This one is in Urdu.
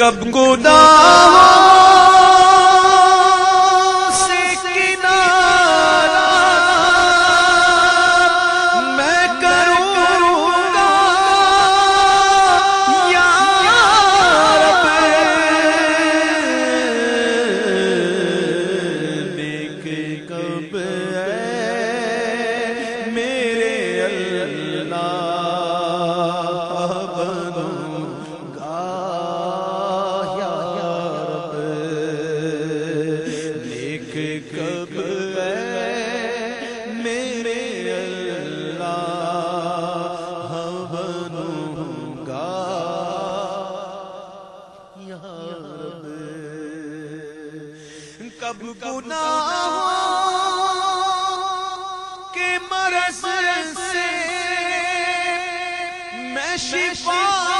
کب گنا سے میں کروں گا یا رب دیکھ کب اے کب میرے اللہ؟ ہاں بنوں گا۔ یا کب گناہ کے مرض سے میں شفا